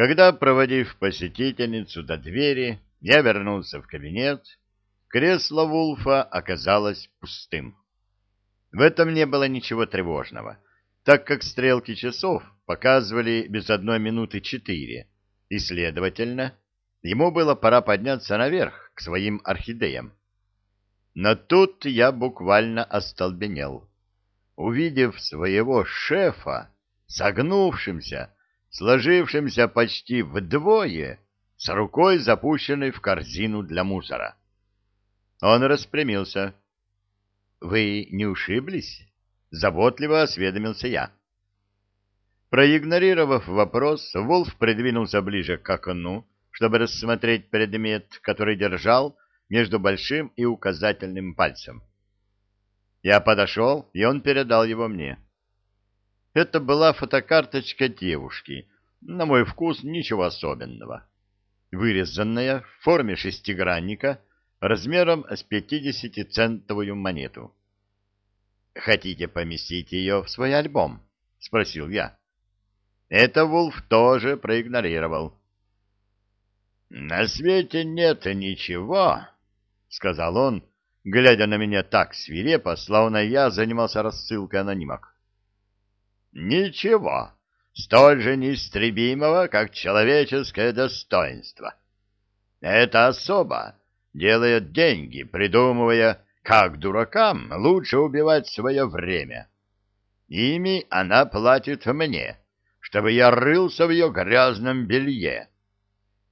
Когда, проводив посетительницу до двери, я вернулся в кабинет, кресло Вулфа оказалось пустым. В этом не было ничего тревожного, так как стрелки часов показывали без одной минуты четыре, и, следовательно, ему было пора подняться наверх к своим орхидеям. Но тут я буквально остолбенел, увидев своего шефа, согнувшимся, сложившимся почти вдвое, с рукой запущенной в корзину для мусора. Он распрямился. — Вы не ушиблись? — заботливо осведомился я. Проигнорировав вопрос, Волф придвинулся ближе к окну, чтобы рассмотреть предмет, который держал между большим и указательным пальцем. Я подошел, и он передал его мне. Это была фотокарточка девушки, на мой вкус ничего особенного. Вырезанная в форме шестигранника размером с пятидесятицентовую монету. «Хотите поместить ее в свой альбом?» — спросил я. Это Вулф тоже проигнорировал. «На свете нет ничего», — сказал он, глядя на меня так свирепо, словно я занимался рассылкой анонимок. Ничего, столь же неистребимого, как человеческое достоинство. Эта особа делает деньги, придумывая, как дуракам лучше убивать свое время. Ими она платит мне, чтобы я рылся в ее грязном белье.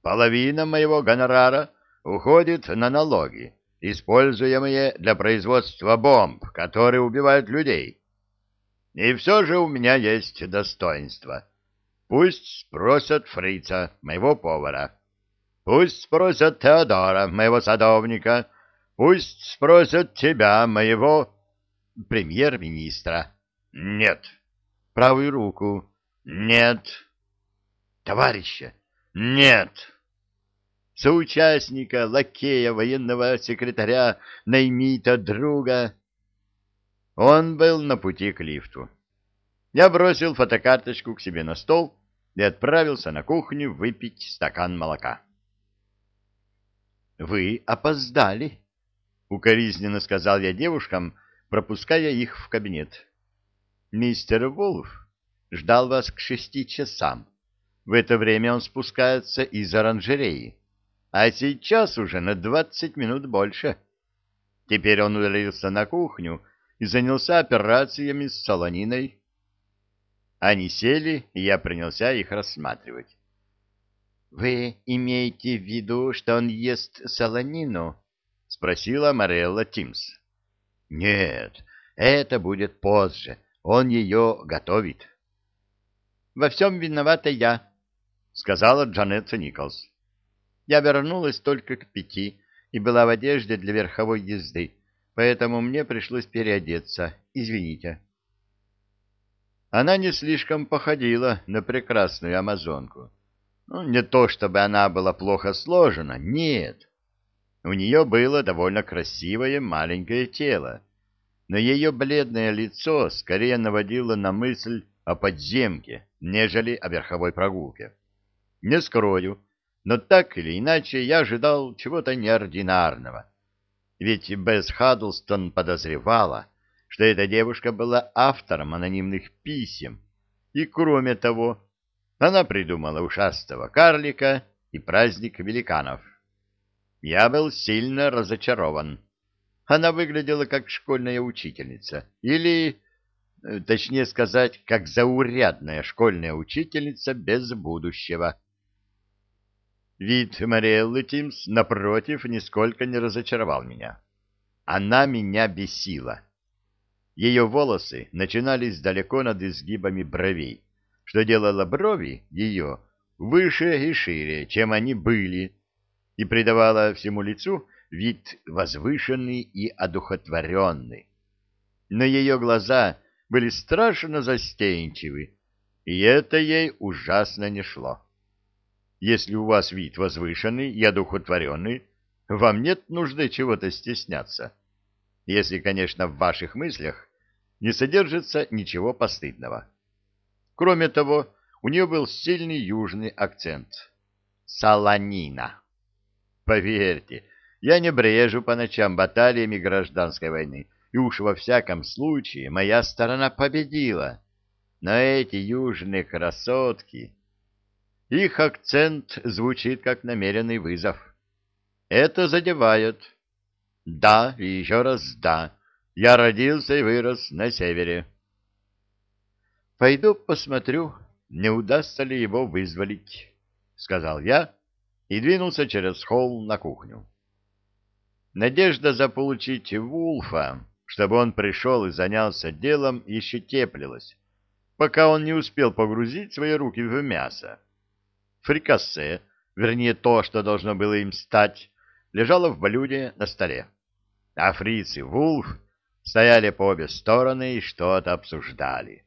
Половина моего гонорара уходит на налоги, используемые для производства бомб, которые убивают людей. И все же у меня есть достоинство. Пусть спросят фрица, моего повара. Пусть спросят Теодора, моего садовника. Пусть спросят тебя, моего премьер-министра. Нет. Правую руку. Нет. Товарища. Нет. Соучастника, лакея, военного секретаря, наймита, друга. Он был на пути к лифту. Я бросил фотокарточку к себе на стол и отправился на кухню выпить стакан молока. «Вы опоздали», — укоризненно сказал я девушкам, пропуская их в кабинет. «Мистер Вулф ждал вас к шести часам. В это время он спускается из оранжереи, а сейчас уже на двадцать минут больше. Теперь он удалился на кухню и занялся операциями с солониной. Они сели, и я принялся их рассматривать. — Вы имеете в виду, что он ест солонину? — спросила Морелла Тимс. — Нет, это будет позже. Он ее готовит. — Во всем виновата я, — сказала Джанетта Николс. Я вернулась только к пяти и была в одежде для верховой езды поэтому мне пришлось переодеться. Извините. Она не слишком походила на прекрасную амазонку. Ну, не то чтобы она была плохо сложена, нет. У нее было довольно красивое маленькое тело, но ее бледное лицо скорее наводило на мысль о подземке, нежели о верховой прогулке. Не скрою, но так или иначе я ожидал чего-то неординарного, ведь Бесс Хаддлстон подозревала, что эта девушка была автором анонимных писем, и, кроме того, она придумала ушастого карлика и праздник великанов. Я был сильно разочарован. Она выглядела как школьная учительница, или, э, точнее сказать, как заурядная школьная учительница без будущего. Вид Мариэллы Тимс, напротив, нисколько не разочаровал меня. Она меня бесила. Ее волосы начинались далеко над изгибами бровей, что делало брови ее выше и шире, чем они были, и придавало всему лицу вид возвышенный и одухотворенный. Но ее глаза были страшно застенчивы, и это ей ужасно не шло. Если у вас вид возвышенный и одухотворенный, вам нет нужды чего-то стесняться. Если, конечно, в ваших мыслях не содержится ничего постыдного. Кроме того, у нее был сильный южный акцент. Солонина. Поверьте, я не брежу по ночам баталиями гражданской войны, и уж во всяком случае моя сторона победила. Но эти южные красотки... Их акцент звучит как намеренный вызов. Это задевает. Да, и еще раз да. Я родился и вырос на севере. Пойду посмотрю, не удастся ли его вызволить, — сказал я и двинулся через холл на кухню. Надежда заполучить Вулфа, чтобы он пришел и занялся делом, еще теплилась, пока он не успел погрузить свои руки в мясо. Фрикассе, вернее то, что должно было им стать, лежало в блюде на столе, а фриц и Вулф стояли по обе стороны и что-то обсуждали.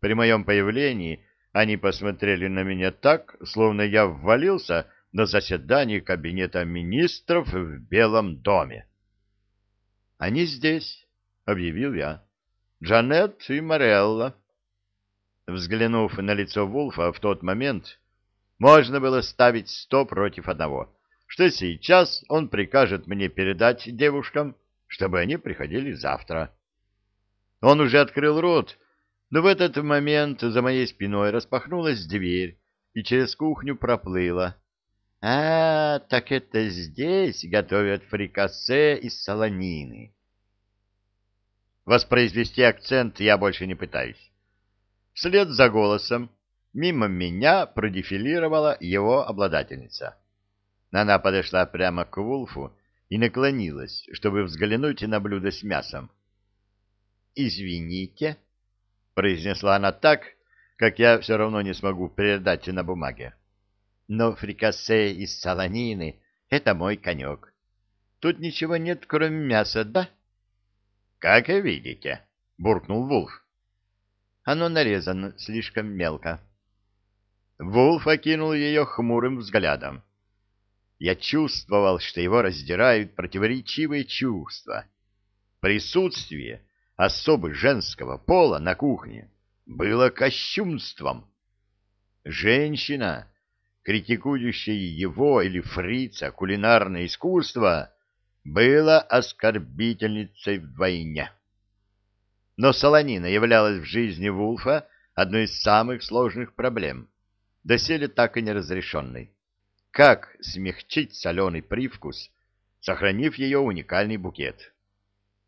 При моем появлении они посмотрели на меня так, словно я ввалился на заседание кабинета министров в Белом доме. «Они здесь», — объявил я. «Джанет и Морелла». Взглянув на лицо Вулфа в тот момент, можно было ставить сто против одного, что сейчас он прикажет мне передать девушкам, чтобы они приходили завтра. Он уже открыл рот, но в этот момент за моей спиной распахнулась дверь, и через кухню проплыла. «А, так это здесь готовят фрикасе из солонины». Воспроизвести акцент я больше не пытаюсь. Вслед за голосом мимо меня продефилировала его обладательница. Она подошла прямо к Вулфу и наклонилась, чтобы взглянуть на блюдо с мясом. «Извините», произнесла она так, как я все равно не смогу передать на бумаге. Но фрикасе из солонины — это мой конек. Тут ничего нет, кроме мяса, да? — Как и видите, — буркнул Вулф. Оно нарезано слишком мелко. Вулф окинул ее хмурым взглядом. Я чувствовал, что его раздирают противоречивые чувства. Присутствие особы женского пола на кухне было кощунством. Женщина, критикующая его или фрица кулинарное искусство, была оскорбительницей вдвойне. Но солонина являлась в жизни Вулфа одной из самых сложных проблем, доселе так и неразрешенной. Как смягчить соленый привкус, сохранив ее уникальный букет?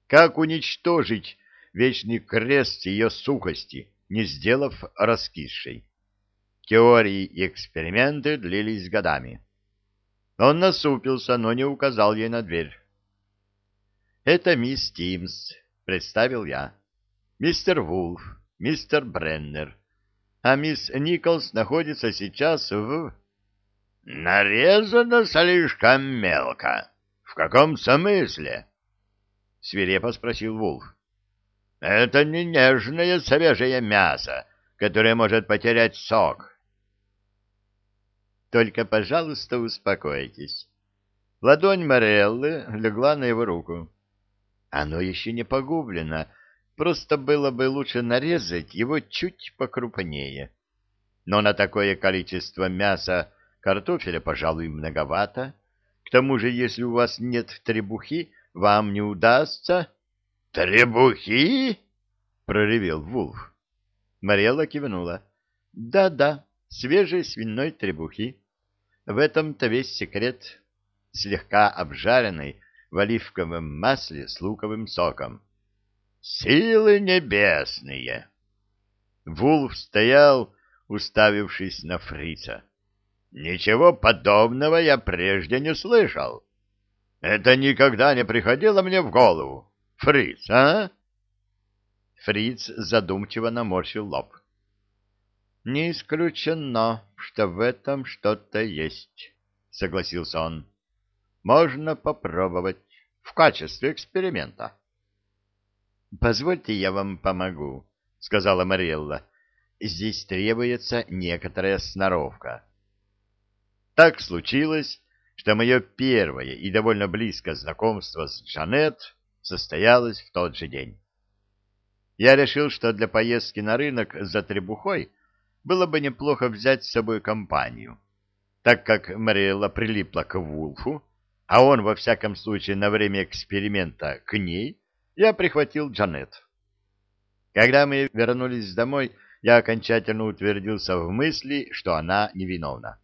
Как уничтожить вечный крест ее сухости, не сделав раскисшей. Теории и эксперименты длились годами. Он насупился, но не указал ей на дверь. «Это мисс Тимс», — представил я. «Мистер Вулф, мистер Бреннер. А мисс Николс находится сейчас в...» «Нарезано слишком мелко. В каком смысле?» — свирепо спросил Вулф. Это не нежное свежее мясо, которое может потерять сок. Только, пожалуйста, успокойтесь. Ладонь Мореллы легла на его руку. Оно еще не погублено, просто было бы лучше нарезать его чуть покрупнее. Но на такое количество мяса картофеля, пожалуй, многовато. К тому же, если у вас нет требухи, вам не удастся... «Требухи?» — проревел Вулф. Марелла кивнула. «Да-да, свежей свиной требухи. В этом-то весь секрет. Слегка обжаренной в оливковом масле с луковым соком». «Силы небесные!» Вулф стоял, уставившись на фрица. «Ничего подобного я прежде не слышал. Это никогда не приходило мне в голову. Фриц, а? Фриц задумчиво наморщил лоб. Не исключено, что в этом что-то есть, согласился он. Можно попробовать в качестве эксперимента. Позвольте, я вам помогу, сказала Марелла. Здесь требуется некоторая сноровка. Так случилось, что мое первое и довольно близкое знакомство с Джанет состоялась в тот же день. Я решил, что для поездки на рынок за требухой было бы неплохо взять с собой компанию, так как Мариэлла прилипла к Вулфу, а он, во всяком случае, на время эксперимента к ней, я прихватил Джанет. Когда мы вернулись домой, я окончательно утвердился в мысли, что она невиновна.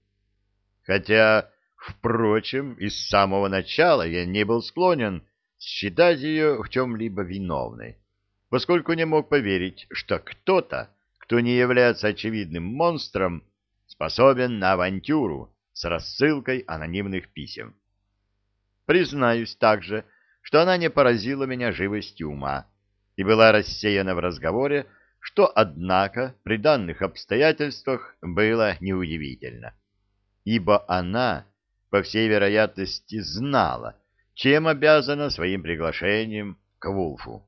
Хотя, впрочем, и с самого начала я не был склонен считать ее в чем-либо виновной, поскольку не мог поверить, что кто-то, кто не является очевидным монстром, способен на авантюру с рассылкой анонимных писем. Признаюсь также, что она не поразила меня живостью ума и была рассеяна в разговоре, что, однако, при данных обстоятельствах было неудивительно, ибо она, по всей вероятности, знала, чем обязана своим приглашением к Вулфу.